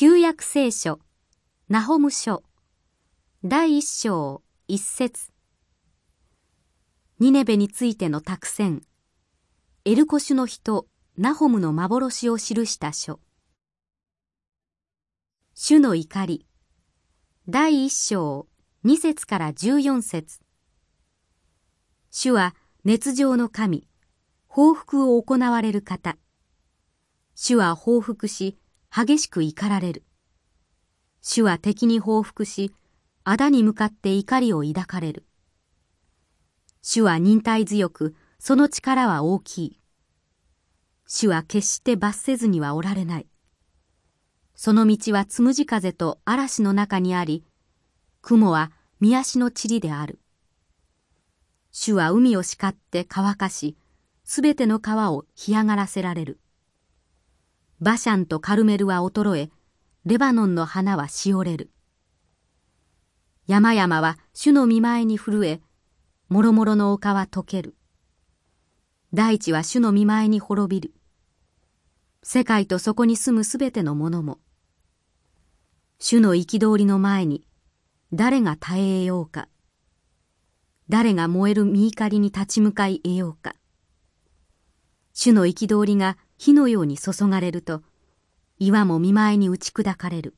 旧約聖書、ナホム書、第一章一節ニネベについての託戦、エルコシュの人、ナホムの幻を記した書。主の怒り、第一章二節から十四節主は熱情の神、報復を行われる方。主は報復し、激しく怒られる。主は敵に報復し、仇に向かって怒りを抱かれる。主は忍耐強く、その力は大きい。主は決して罰せずにはおられない。その道はつむじ風と嵐の中にあり、雲は見足の塵である。主は海を叱って乾かし、すべての川を干上がらせられる。バシャンとカルメルは衰え、レバノンの花はしおれる。山々は主の見前に震え、もろもろの丘は溶ける。大地は主の見前に滅びる。世界とそこに住むすべてのものも。主の憤りの前に、誰が耐えようか。誰が燃える見怒りに立ち向かい得ようか。主の憤りが火のように注がれると、岩も見舞いに打ち砕かれる。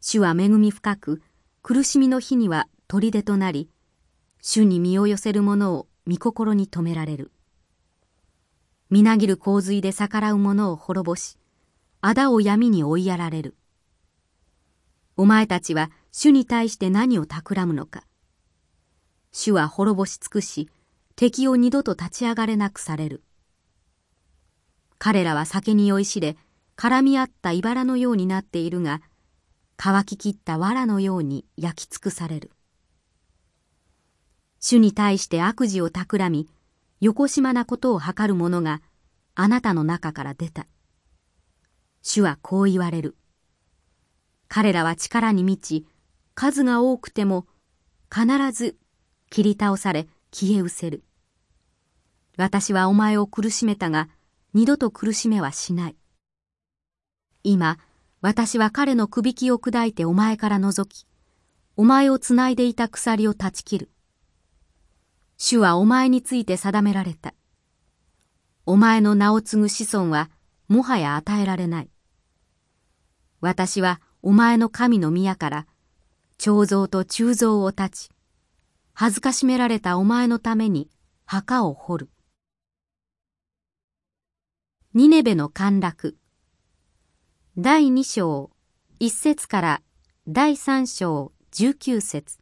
主は恵み深く、苦しみの日には砦となり、主に身を寄せる者を御心に止められる。みなぎる洪水で逆らう者を滅ぼし、仇を闇に追いやられる。お前たちは主に対して何を企むのか。主は滅ぼし尽くし、敵を二度と立ち上がれなくされる。彼らは酒に酔いしれ、絡み合った茨のようになっているが、乾ききった藁のように焼き尽くされる。主に対して悪事を企み、よこしまなことを図る者があなたの中から出た。主はこう言われる。彼らは力に満ち、数が多くても必ず切り倒され消え失せる。私はお前を苦しめたが、二度と苦しめはしない。今、私は彼の首輝を砕いてお前から覗き、お前をつないでいた鎖を断ち切る。主はお前について定められた。お前の名を継ぐ子孫はもはや与えられない。私はお前の神の宮から彫像と鋳造を立ち、恥ずかしめられたお前のために墓を掘る。ニネベの陥落第二章一節から第三章十九節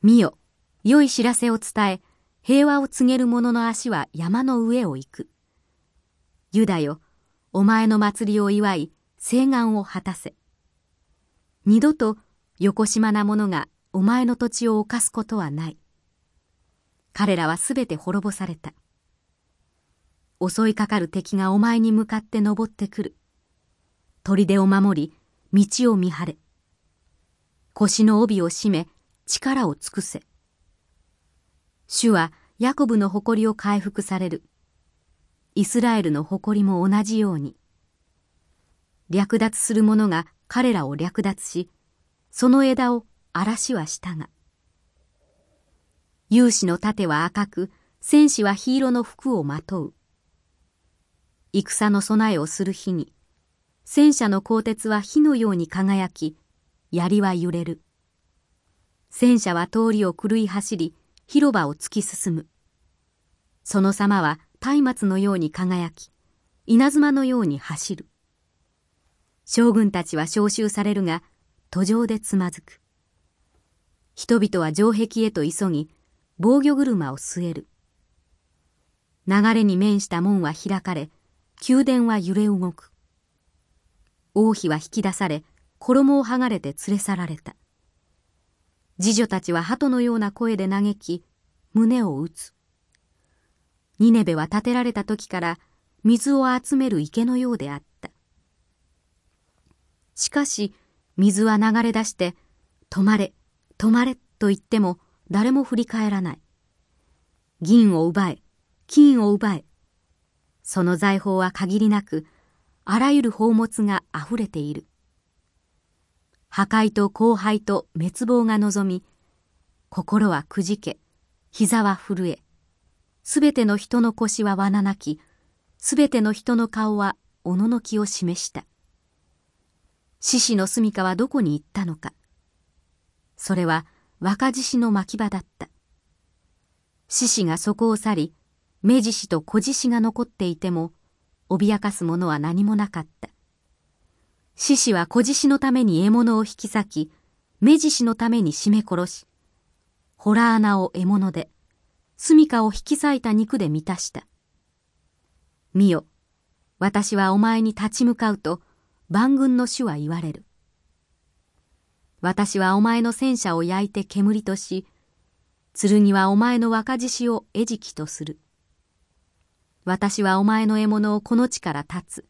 見よ、良い知らせを伝え、平和を告げる者の足は山の上を行く。ユダよ、お前の祭りを祝い、誓願を果たせ。二度と横島な者がお前の土地を侵すことはない。彼らはすべて滅ぼされた。襲いかかる敵がお前に向かって登ってくる。砦を守り、道を見張れ。腰の帯を締め、力を尽くせ。主はヤコブの誇りを回復される。イスラエルの誇りも同じように。略奪する者が彼らを略奪し、その枝を嵐はしたが。勇士の盾は赤く、戦士は黄色の服をまとう。戦の備えをする日に、戦車の鋼鉄は火のように輝き、槍は揺れる。戦車は通りを狂い走り、広場を突き進む。その様は松明のように輝き、稲妻のように走る。将軍たちは召集されるが、途上でつまずく。人々は城壁へと急ぎ、防御車を据える。流れに面した門は開かれ、宮殿は揺れ動く。王妃は引き出され、衣を剥がれて連れ去られた。次女たちは鳩のような声で嘆き、胸を打つ。ニネベは建てられた時から水を集める池のようであった。しかし、水は流れ出して、止まれ、止まれと言っても誰も振り返らない。銀を奪え、金を奪え、その財宝は限りなく、あらゆる宝物があふれている。破壊と荒廃と滅亡が望み、心はくじけ、膝は震え、すべての人の腰はわななき、すべての人の顔はおののきを示した。獅子の住処はどこに行ったのか。それは若獅子の牧場だった。獅子がそこを去り、目獅子と小獅子が残っていても、脅かすものは何もなかった。獅子は小獅子のために獲物を引き裂き、目獅子のために絞め殺し、ホラ穴を獲物で、住処を引き裂いた肉で満たした。見よ、私はお前に立ち向かうと、万軍の主は言われる。私はお前の戦車を焼いて煙とし、剣はお前の若獅子を餌食とする。私はお前の獲物をこの地から立つ。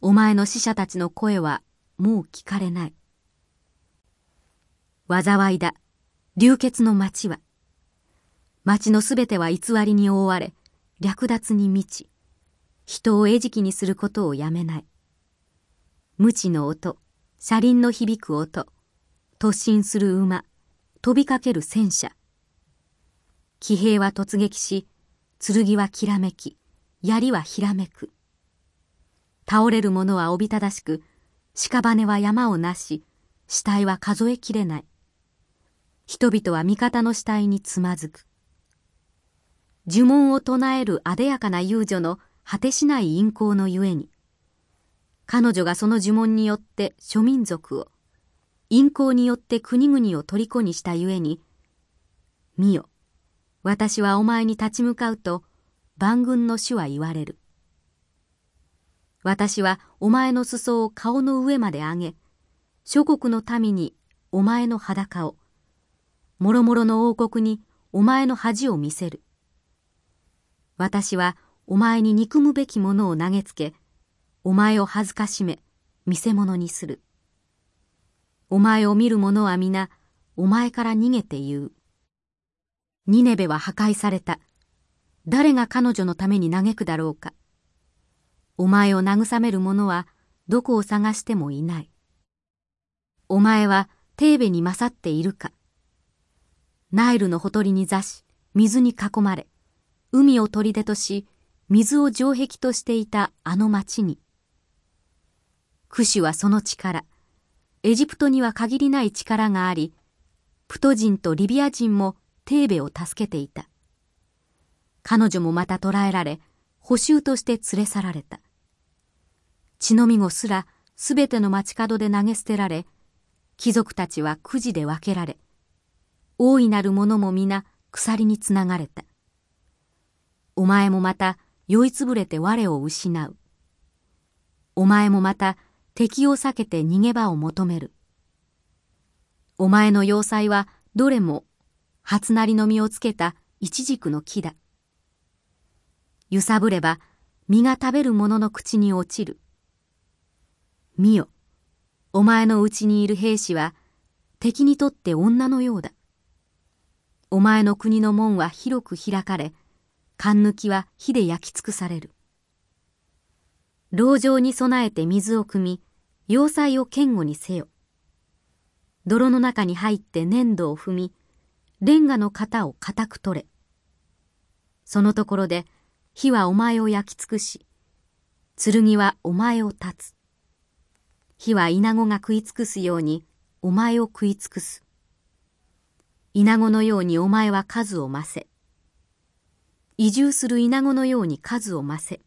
お前の死者たちの声はもう聞かれない。災いだ。流血の町は。町のすべては偽りに覆われ、略奪に満ち、人を餌食にすることをやめない。無知の音、車輪の響く音、突進する馬、飛びかける戦車。騎兵は突撃し、剣はきらめき、槍はひらめく。倒れる者はおびただしく、屍は山をなし、死体は数えきれない。人々は味方の死体につまずく。呪文を唱えるあでやかな遊女の果てしない陰行のゆえに、彼女がその呪文によって諸民族を、陰行によって国々を虜にしたゆえに、見よ、私はお前に立ち向かうと、万軍の主は言われる。私はお前の裾を顔の上まで上げ、諸国の民にお前の裸を、もろもろの王国にお前の恥を見せる。私はお前に憎むべきものを投げつけ、お前を恥ずかしめ、見せ物にする。お前を見る者は皆、お前から逃げて言う。ニネベは破壊された。誰が彼女のために嘆くだろうか。お前を慰める者はどこを探してもいない。お前はテーベに勝っているか。ナイルのほとりに座し、水に囲まれ、海を砦とし、水を城壁としていたあの町に。クシュはその力、エジプトには限りない力があり、プト人とリビア人もテーベを助けていた。彼女もまた捕らえられ、捕囚として連れ去られた。血のみ子すらすべての街角で投げ捨てられ、貴族たちはくじで分けられ、大いなる者も皆鎖につながれた。お前もまた酔いつぶれて我を失う。お前もまた敵を避けて逃げ場を求める。お前の要塞はどれも初なりの実をつけたイチジクの木だ。揺さぶれば実が食べる者の口に落ちる。見よ、お前のうちにいる兵士は敵にとって女のようだ。お前の国の門は広く開かれ、勘抜きは火で焼き尽くされる。籠城に備えて水を汲み、要塞を堅固にせよ。泥の中に入って粘土を踏み、レンガの型を固く取れ。そのところで火はお前を焼き尽くし、剣はお前を断つ。火は稲子が食い尽くすようにお前を食い尽くす。稲子のようにお前は数を増せ。移住する稲子のように数を増せ。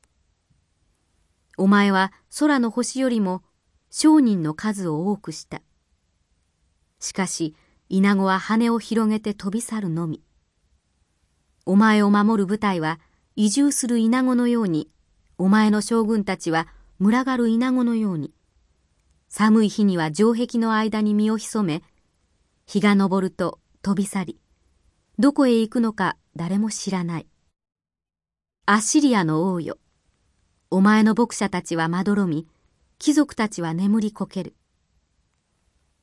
お前は空の星よりも商人の数を多くした。しかし、稲子は羽を広げて飛び去るのみ。お前を守る部隊は移住する稲子のように、お前の将軍たちは群がる稲子のように、寒い日には城壁の間に身を潜め、日が昇ると飛び去り、どこへ行くのか誰も知らない。アッシリアの王よ、お前の牧者たちはまどろみ、貴族たちは眠りこける。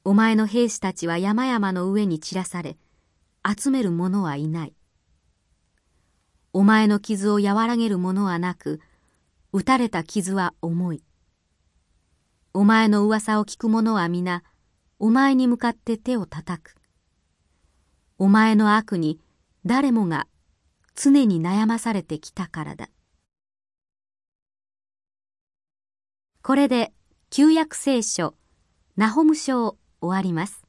お前の兵士たちは山々の上に散らされ、集める者はいない。お前の傷を和らげるものはなく、打たれた傷は重い。お前の噂を聞く者は皆、お前に向かって手を叩く。お前の悪に誰もが常に悩まされてきたからだ。これで旧約聖書、ナホム書を終わります。